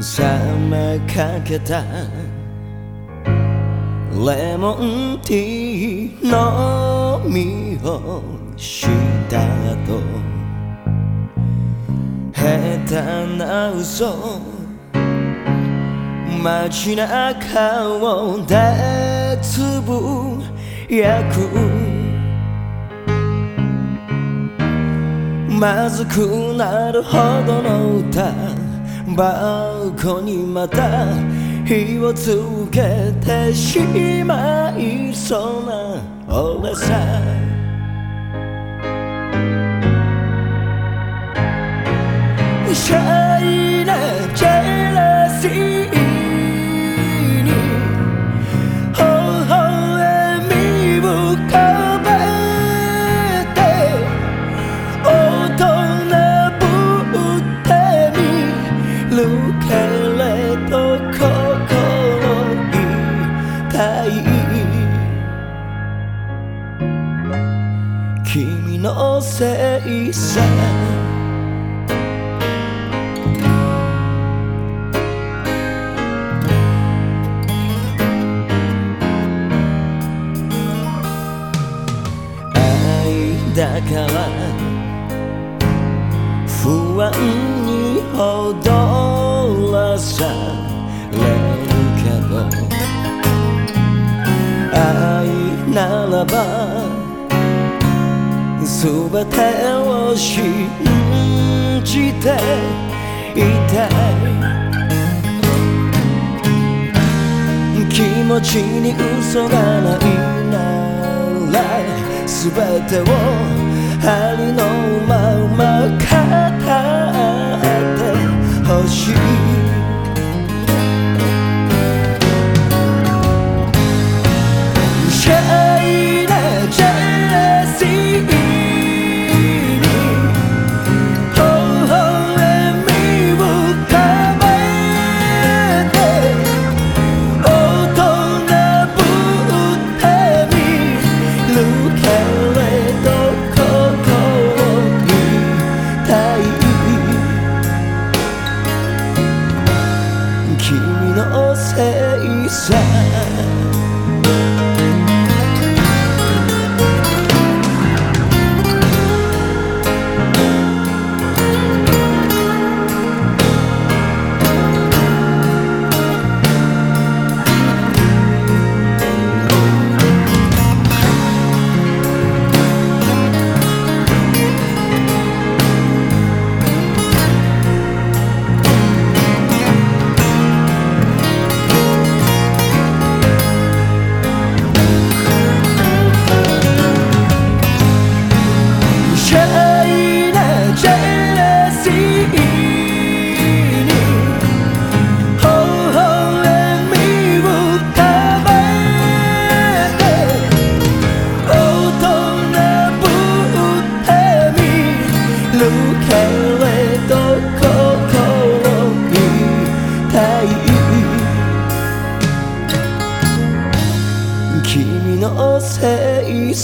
冷めかけたレモンティー飲みをしたと。下手な嘘。街中をでつぶやく。まずくなるほどの歌。バーコにまた火をつけてしまいそうな俺さ。君のせいさ。愛だから不安に踊らされならば全てを信じていたい。気持ちに嘘がないなら全てをありのままのせいさ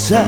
在